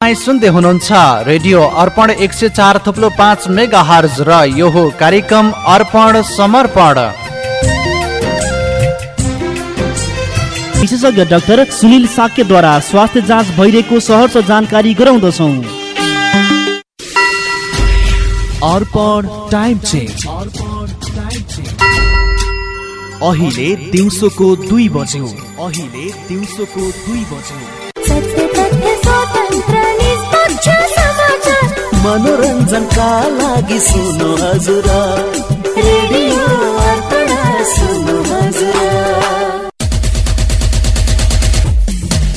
सुन्दै हुनुहुन्छ रेडियो अर्पण एक सय चार थुप्लो पाँच मेगा हर्ज र यो हो कार्यक्रम अर्पण समर्पण। विशेषज्ञ डाक्टर सुनिल साक्यद्वारा स्वास्थ्य जाँच भइरहेको सहर जानकारी गराउँदछौ। Arpan time change. अहिले दिउँसोको दुई बज्यो। अहिले दिउँसोको दुई बज्यो। मनोरञ्जनका लागि सुन्नु हजुर।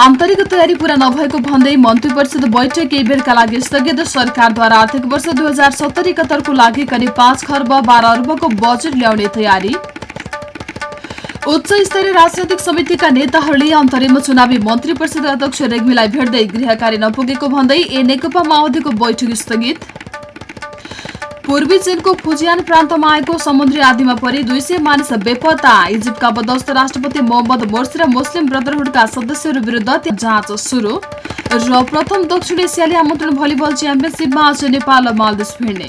आन्तरिक तयारी पूरा नभएको भन्दै मन्त्री परिषद बैठक केही बेरका लागि स्थगित सरकारद्वारा आर्थिक वर्ष दुई हजार सत्तरी एकहत्तरको लागि करिब पाँच खर्ब बाह्र अर्बको बजेट ल्याउने तयारी। उच्च स्तरीय राजनैतिक समितिका नेताहरूले अन्तरिम चुनावी मन्त्री परिषद अध्यक्ष रेग्मीलाई भेट्दै गृह कार्य नपुगेको भन्दै ए नेकपा माओवादीको बैठक स्थगित। पूर्वी चीनको फुजियान प्रान्तमा आएको समुद्री आदिमा परि दुई सय मानिस बेपत्ता। इजिप्टका बदस्त राष्ट्रपति मोहम्मद मोर्सी र मुस्लिम ब्रदरहुडका सदस्यहरू विरुद्ध जाँच सुरु। र प्रथम दक्षिण एसियाली आमन्त्रण भलिबल च्याम्पियनसिपमा आज नेपाल मालदिस भिड्ने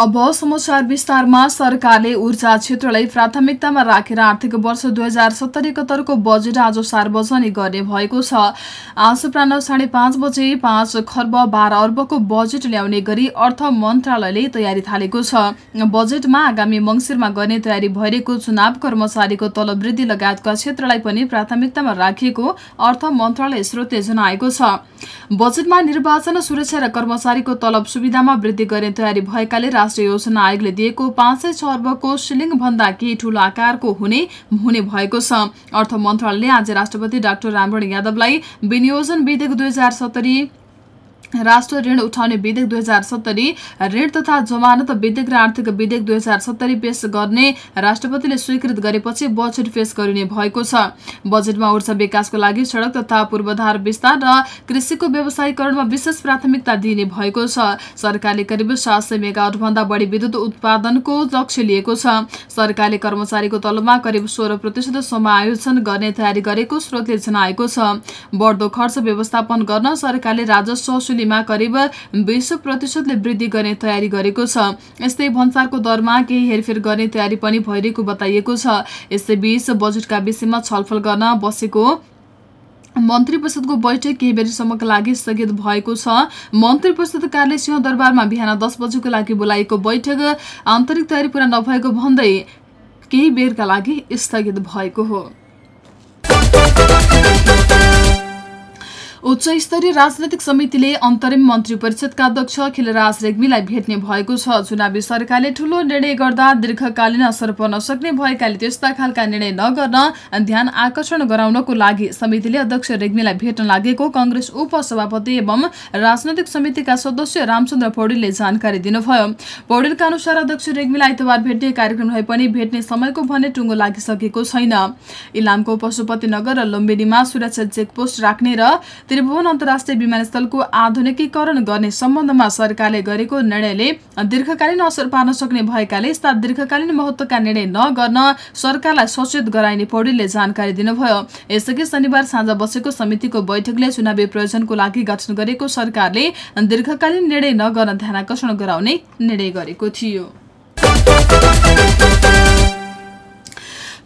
अब समाचार विस्तारमा सरकारले ऊर्जा क्षेत्रलाई प्राथमिकतामा राखेर आर्थिक वर्ष दुई हजार सत्तरी एकहत्तरको बजेट आज सार्वजनिक गर्ने भएको छ। आज प्रान साढे पाँच बजे पाँच खर्ब बाह्र अर्बको बजेट ल्याउने गरी अर्थ मन्त्रालयले तयारी थालेको छ। बजेटमा आगामी मङ्सिरमा गर्ने तयारी भइरहेको चुनाव कर्मचारीको तलब वृद्धि लगायतका क्षेत्रलाई पनि प्राथमिकतामा राखिएको अर्थ मन्त्रालय स्रोतले जनाएको छ। बजेटमा निर्वाचन सुरक्षा र कर्मचारीको तलब सुविधामा वृद्धि गर्ने तयारी भएकाले राष्ट्रिय योजना आयोगले दिएको पाँच सय छ अर्बको सिलिङ भन्दा केही ठूलो आकारको हुने हुने भएको छ। अर्थ मन्त्रालयले आज राष्ट्रपति डाक्टर रामवरण यादवलाई विनियोजन विधेयक दुई हजार सत्तरी राष्ट्र ऋण उठाउने विधेयक दुई हजार सत्तरी ऋण तथा जमानत विधेयक र आर्थिक विधेयक दुई हजार सत्तरी पेश गर्ने राष्ट्रपतिले स्वीकृत गरेपछि बजेट पेश गरिने भएको छ। बजेटमा ऊर्जा विकासको लागि सड़क तथा पूर्वाधार विस्तार र कृषिको व्यवसायीकरणमा विशेष प्राथमिकता दिइने भएको छ। सरकारले करिब सात सय मेगावटभन्दा बढी विद्युत उत्पादनको लक्ष्य लिएको छ। सरकारले कर्मचारीको तलबमा करिब सोह्र प्रतिशत समायोजन गर्ने तयारी गरेको स्रोतले जनाएको छ। बढ्दो खर्च व्यवस्थापन गर्न सरकारले राजस्व वसुलीमा करिब बिस प्रतिशतले वृद्धि गर्ने तयारी गरेको छ। यस्तै भन्सारको दरमा केही हेरफेर गर्ने तयारी पनि भइरहेको बताइएको छ। यसैबीच बजेटका विषयमा छलफल गर्न बसेको मन्त्री परिषदको बैठक केही बेरसम्मका लागि स्थगित भएको छ। मन्त्री परिषद कार्यालय सिंहदरबारमा बिहान दस बजेको लागि बोलाइएको बैठक आन्तरिक तयारी पूरा नभएको भन्दै केही बेरका लागि स्थगित भएको हो। उच्च स्तरीय राजनैतिक समितिले अन्तरिम मन्त्री परिषदका अध्यक्ष खिलराज रेग्मीलाई भेट्ने भएको छ। चुनावी सरकारले ठूलो निर्णय गर्दा दीर्घकालीन असर पर्न सक्ने भएकाले त्यस्ता खालका निर्णय नगर्न ध्यान आकर्षण गराउनको लागि समितिले अध्यक्ष रेग्मीलाई भेट्न लागेको कंग्रेस उपसभापति एवं राजनैतिक समितिका सदस्य रामचन्द्र पौडेलले जानकारी दिनुभयो। पौडेलका अनुसार अध्यक्ष रेग्मीलाई आइतबार भेट्ने कार्यक्रम रहे पनि भेट्ने समयको भने टुङ्गो लागिसकेको छैन। इलामको पशुपतिनगर र लुम्बिनीमा सुरक्षा चेकपोस्ट राख्ने र त्रिभुवन अन्तर्राष्ट्रिय विमानस्थलको आधुनिकीकरण गर्ने सम्बन्धमा सरकारले गरेको निर्णयले दीर्घकालीन असर पार्न सक्ने भएकाले यस्ता दीर्घकालीन महत्वका निर्णय नगर्न सरकारलाई सचेत गराइने पौडेलले जानकारी दिनुभयो। यसअघि शनिबार साँझ बसेको समितिको बैठकले चुनावी प्रयोजनको लागि गठन गरेको सरकारले दीर्घकालीन निर्णय नगर्न ध्यानकर्षण गराउने निर्णय गरेको थियो।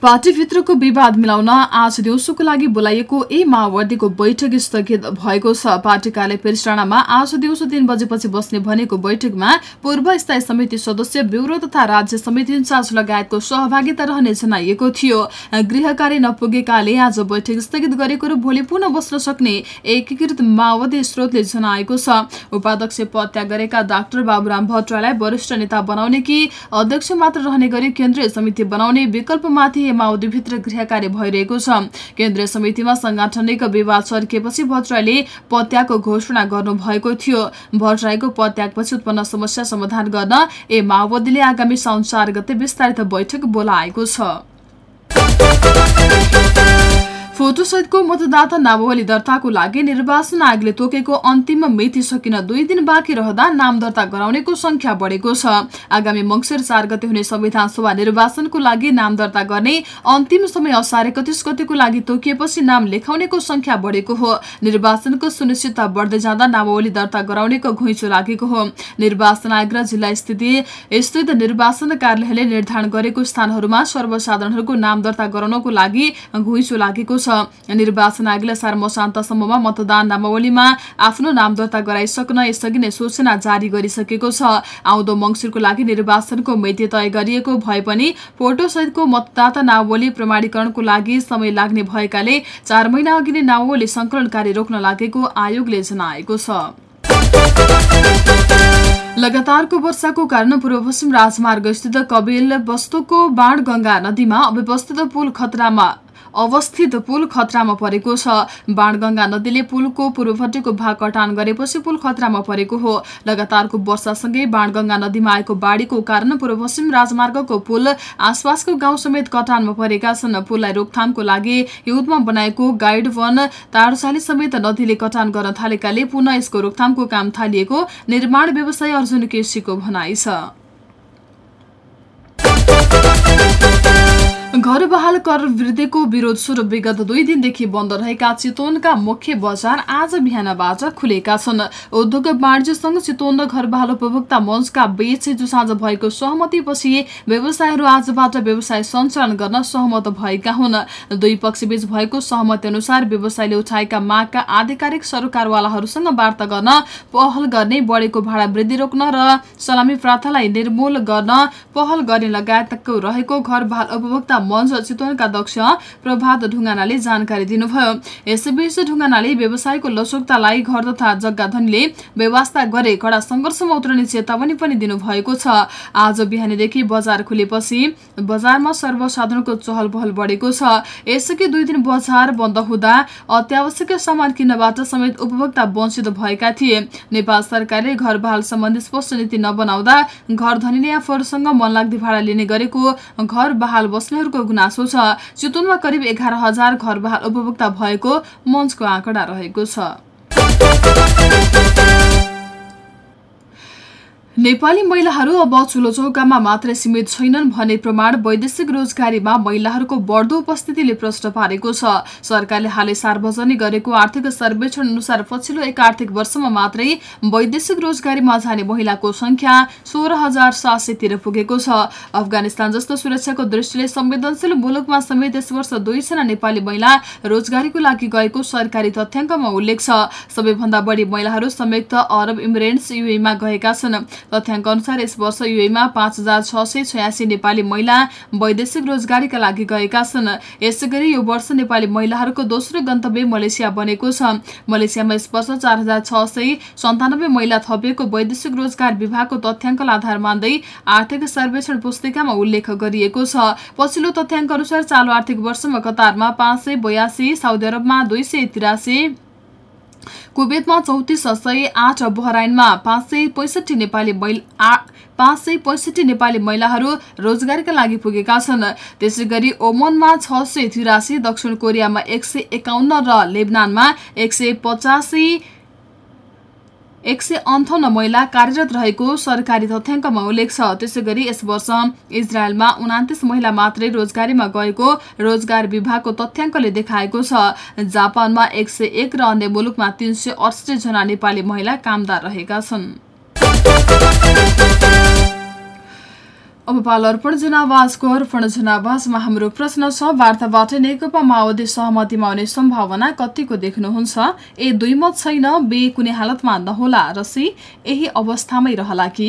पार्टीभित्रको विवाद मिलाउन आज दिउँसोको लागि बोलाइएको ए माओवादीको बैठक स्थगित भएको छ। पार्टी कार्य पेरिसडाँडामा आज दिउँसो तीन बजेपछि बस्ने भनेको बैठकमा पूर्व स्थायी समिति सदस्य ब्युरो तथा राज्य समिति इन्चार्ज लगायतको सहभागिता रहने जनाइएको थियो। गृह नपुगेकाले आज बैठक स्थगित गरेको र भोलि पुनः बस्न सक्ने एकीकृत माओवादी स्रोतले जनाएको छ। उपाध्यक्ष पद त्याग गरेका डाक्टर बाबुराम भट्टराईलाई वरिष्ठ नेता बनाउने कि अध्यक्ष मात्र रहने गरी केन्द्रीय समिति बनाउने विकल्पमाथि माओवादीभित्र गृह कार्य भइरहेको छ। केन्द्रीय समितिमा सांगठनिक विवाद चर्किएपछि भट्टराईले पत्यागको घोषणा गर्नुभएको थियो। भट्टराईको पत्यागपछि उत्पन्न समस्या समाधान गर्न ए माओवादीले आगामी साउन चार गते विस्तारित बैठक बोलाएको छ। फोटोसहितको मतदाता नामावली दर्ताको लागि निर्वाचन आयोगले तोकेको अन्तिम मिति सकिन दुई दिन बाँकी रहँदा नाम दर्ता गराउनेको संख्या बढेको छ। आगामी मंगिर चार गते हुने संविधान सभा निर्वाचनको लागि नाम दर्ता गर्ने अन्तिम समय असार एकतिस गतेको लागि तोकिएपछि नाम लेखाउनेको संख्या बढेको हो। निर्वाचनको सुनिश्चितता बढ्दै जाँदा नामावली दर्ता गराउनेको घुइँचो लागेको हो। निर्वाचन आयोग र जिल्ला स्थिति स्थित निर्वाचन कार्यालयले निर्धारण गरेको स्थानहरूमा सर्वसाधारणहरूको नाम दर्ता गराउनको लागि घुइँचो लागेको निर्वाचन आयोगले सार मसान्तसम्ममा मतदान नामावलीमा आफ्नो नाम दर्ता गराइसक्न यसअघि नै सूचना जारी गरिसकेको छ। आउँदो मंगिरको लागि निर्वाचनको मिति तय गरिएको भए पनि फोटो सहितको मतदाता नामावली प्रमाणीकरणको लागि समय लाग्ने भएकाले चार महिना अघि नै नामावली संकलन कार्य रोक्न लागेको आयोगले जनाएको छ। लगातारको वर्षाको कारण पूर्व पश्चिम राजमार्ग स्थित कबेल वस्तुको बाणगंगा नदीमा अव्यवस्थित पुल खतरामा अवस्थित पुल खतरामा परेको छ। बाणगंगा नदीले पुलको पूर्वपट्टिको भाग कटान गरेपछि पुल खतरामा परेको हो। लगातारको वर्षासँगै बाणगंगा नदीमा आएको बाढ़ीको कारण पूर्व पश्चिम राजमार्गको पुल आसपासको गाउँ समेत कटानमा परेका छन्। पुललाई रोकथामको लागि युद्धमा बनाएको गाइड वन तारसाली समेत नदीले कटान गर्न थालेकाले पुनः यसको रोकथामको काम थालिएको निर्माण व्यवसायी अर्जुन केसीको भनाइ छ। घर बहाल कर वृद्धिको विरोध स्वरूप विगत दुई दिनदेखि बन्द रहेका चितवनका मुख्य बजार आज बिहानबाट खुलेका छन्। उद्योग वाणिज्य संघ चितवन घर बहाल उपभोक्ता मञ्चका बीच हिजो साँझ भएको सहमतिपछि व्यवसायहरू आजबाट व्यवसाय सञ्चालन गर्न सहमत भएका हुन्। दुई पक्षबीच भएको सहमति अनुसार व्यवसायले उठाएका मागका आधिकारिक सरकारवालाहरूसँग वार्ता गर्न पहल गर्ने बढेको भाडा वृद्धि रोक्न र सलामी प्रार्थालाई निर्मूल गर्न पहल गर्ने लगायतको रहेको घर बहाल उपभोक्ता मञ्च चितवनका अध्यक्ष प्रभात ढुङ्गानाले जानकारी दिनुभयो यसैबीच ढुङ्गानाले व्यवसायको लसोकतालाई घर तथा जग्गा धनीले व्यवस्था गरे कडा संघर्षमा उत्रने चेतावनी पनि दिनुभएको छ आज बिहानीदेखि बजार खुलेपछि बजारमा सर्वसाधारणको चहल पहल बढेको छ यसअघि दुई दिन बजार बन्द हुँदा अत्यावश्यक सामान किन्नबाट समेत उपभोक्ता वञ्चित भएका थिए नेपाल सरकारले घर बहाल सम्बन्धी स्पष्ट नीति नबनाउँदा घर धनीले आफूहरूसँग मनलाग्दी भाडा लिने गरेको घर बहाल बस्नेहरूको गुनासो छ चितवनमा करिब एघार हजार घर बहाल उपभोक्ता भएको मञ्चको आँकडा रहेको छ। नेपाली महिलाहरू अब चुलो चौकामा मात्रै सीमित छैनन् भन्ने प्रमाण वैदेशिक रोजगारीमा महिलाहरूको बढ्दो उपस्थितिले प्रश्न पारेको छ। सरकारले हालै सार्वजनिक गरेको आर्थिक सर्वेक्षण अनुसार पछिल्लो एक आर्थिक वर्षमा मात्रै वैदेशिक रोजगारीमा जाने महिलाको संख्या सोह्र हजार सात सयतिर पुगेको छ। अफगानिस्तान जस्तो सुरक्षाको दृष्टिले संवेदनशील मुलुकमा समेत यस वर्ष दुईजना नेपाली महिला रोजगारीको लागि गएको सरकारी तथ्याङ्कमा उल्लेख छ। सबैभन्दा बढी महिलाहरू संयुक्त अरब इमिरेट्स युएमा गएका छन्। तथ्याङ्क अनुसार यस वर्ष युएमा पाँच हजार छ सय छयासी नेपाली महिला वैदेशिक रोजगारीका लागि गएका छन्। यसै गरी यो वर्ष नेपाली महिलाहरूको दोस्रो गन्तव्य मलेसिया बनेको छ। मलेसियामा यस वर्ष चार हजार छ सय सन्तानब्बे महिला थपिएको वैदेशिक रोजगार विभागको तथ्याङ्कलाई आधार मान्दै आर्थिक सर्वेक्षण पुस्तिकामा उल्लेख गरिएको छ। पछिल्लो तथ्याङ्क अनुसार चालु आर्थिक वर्षमा कतारमा पाँच सय बयासी साउदी अरबमा दुई सय तिरासी कुवेतमा चौतिस सय आठ बहराइनमा पाँच सय पैँसठी नेपाली पाँच सय पैँसठी नेपाली महिलाहरू रोजगारीका लागि पुगेका छन्। त्यसै गरी ओमनमा छ सय तिरासी दक्षिण कोरियामा एक सय एकाउन्न र लेबनानमा एक सय पचासी एक सय अन्ठाउन्न महिला कार्यरत रहेको सरकारी तथ्याङ्कमा उल्लेख छ। त्यसै गरी यस वर्ष इजरायलमा उनातिस महिला मात्रै रोजगारीमा गएको रोजगार विभागको तथ्याङ्कले देखाएको छ। जापानमा एक सय एक र अन्य मुलुकमा तीन सय जना नेपाली महिला कामदार रहेका छन्। अब पाल अर्पण जनावासको अर्पण जनावासमा हाम्रो प्रश्न छ। वार्ताबाट नेकपा माओवादी सहमतिमा आउने सम्भावना कतिको देख्नुहुन्छ? ए दुई मत छैन बे कुनै हालतमा नहोला र सी यही अवस्थामै रहला कि?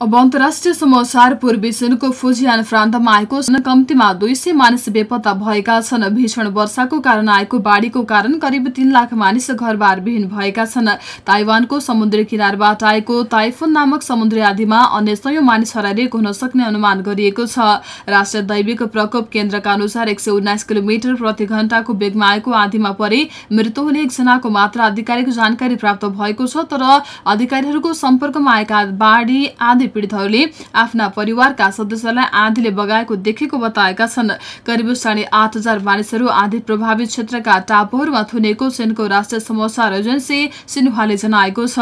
अब अन्तर्राष्ट्रिय समाचार पूर्वी सुनको फुजियान प्रान्तमा आएको कम्तीमा दुई सय मानिस बेपत्ता भएका छन्। भीषण वर्षाको कारण आएको बाढीको कारण करिब तीन लाख मानिस घरबार विहीन भएका छन्। ताइवानको समुद्री किनारबाट आएको ताइफुन नामक समुद्री आदिमा अन्य सयौं मानिस हराइरहेको हुन सक्ने अनुमान गरिएको छ। राष्ट्रिय दैविक प्रकोप केन्द्रका अनुसार एक किलोमिटर प्रति घण्टाको वेगमा आएको आधीमा परे मृत्यु हुने एकजनाको मात्र आधिकारिक जानकारी प्राप्त भएको छ तर अधिकारीहरूको सम्पर्कमा आएका बाढी आदि पीड़ितहरूले आफ्ना परिवारका सदस्यलाई आँधीले बगाएको देखेको बताएका छन्। करिब साढे आठ हजार मानिसहरू आधी प्रभावित क्षेत्रका टापुहरूमा थुनेको सेनको राष्ट्रिय समाचार एजेन्सी सिन्हुवाले जनाएको छ।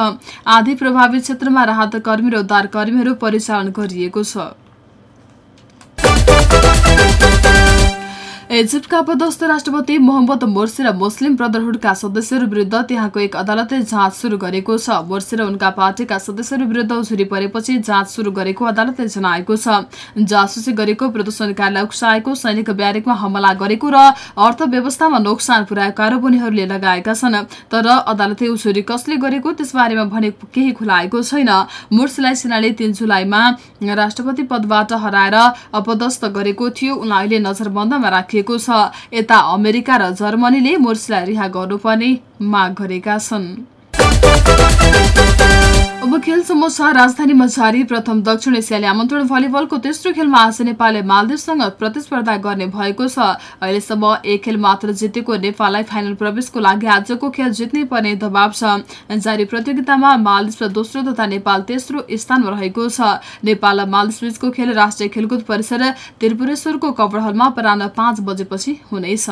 आधी प्रभावित क्षेत्रमा राहत कर्मी र उद्धार परिचालन गरिएको छ। इजिप्टका पदस्थ राष्ट्रपति मोहम्मद मोर्सी र मुस्लिम ब्रदरहुडका सदस्यहरू विरुद्ध त्यहाँको एक अदालतले जाँच शुरू गरेको छ। मोर्सी र उनका पार्टीका सदस्यहरू विरुद्ध उजुरी परेपछि जाँच शुरू गरेको अदालतले जनाएको छ। जासुसी गरेको प्रदर्शनकारीलाई उक्साएको सैनिक ब्यारेकमा हमला गरेको र अर्थव्यवस्थामा नोक्सान पुर्याएको आरोप उनीहरूले लगाएका छन्। तर अदालतले उजुरी कसले गरेको त्यसबारेमा भने केही खुलाएको छैन। मोर्सीलाई सेनाले तीन जुलाईमा राष्ट्रपति पदबाट हराएर अपदस्थ गरेको थियो। उनलाई अहिले नजरबन्दमा राखिएको गरिएको छ। यता अमेरिका र जर्मनीले मोर्सीलाई रिहा गर्नुपर्ने माग गरेका छन्। खेल समाचार राजधानीमा जारी प्रथम दक्षिण एसियाली आमन्त्रण भलिबलको तेस्रो खेलमा आज नेपालले मालदिवसँग प्रतिस्पर्धा गर्ने भएको छ। अहिलेसम्म एक खेल मात्र जितेको नेपाललाई फाइनल प्रवेशको लागि आजको खेल जित्नै पर्ने दबाव छ। जारी प्रतियोगितामा मालदिव दोस्रो तथा नेपाल तेस्रो स्थानमा रहेको छ। नेपाल र मालदिवको खेल राष्ट्रिय खेलकुद परिसर त्रिपुरेश्वरको कवर हलमा अपराह पाँच बजेपछि हुनेछ।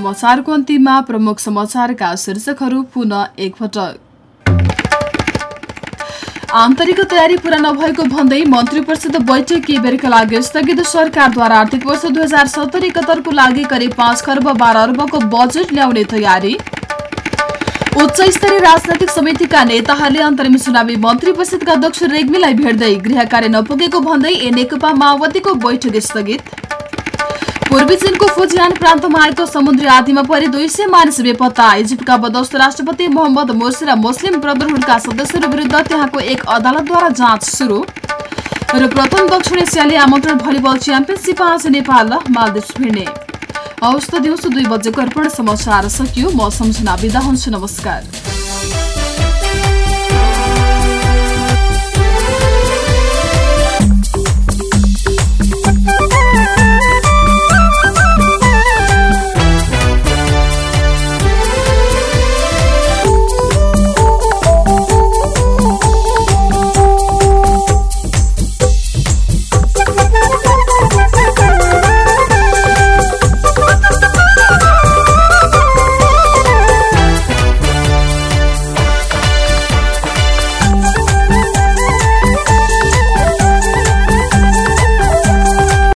समाचारको अन्तिममा प्रमुख समाचारका शीर्षकहरू पुनः एकपटक। आन्तरिक तयारी पूरा नभएको भन्दै मन्त्री परिषद बैठक केही बेरका लागि स्थगित सरकारद्वारा आर्थिक वर्ष दुई हजार सत्तरी एकहत्तरको लागि करिब पाँच खर्ब बाह्र अर्बको बजेट ल्याउने तयारी। उच्च स्तरीय राजनैतिक समितिका नेताहरूले अन्तरिम चुनावी मन्त्री परिषदका अध्यक्ष रेग्मीलाई भेट्दै गृह कार्य नपुगेको भन्दै ए नेकपा माओवादीको बैठक स्थगित। पूर्वी चीनको फुजियान प्रान्तमा आएको समुद्री आधीमा परि दुई सय मानिस बेपत्ता। इजिप्टका बदौस्त राष्ट्रपति मोहम्मद मोर्सी र मुस्लिम ब्रदरहुडका सदस्यहरू विरुद्ध त्यहाँको एक अदालतद्वारा जाँच सुरु। र प्रथम दक्षिण एसियाली आमन्त्रण भलिबल च्याम्पियनसिप आज नेपाल र मालदिप्स भिड्ने। हवस् त दिउँसो दुई बजेको अर्पण समाचार सकियो। म सम्झना बिदा हुन्छु नमस्कार।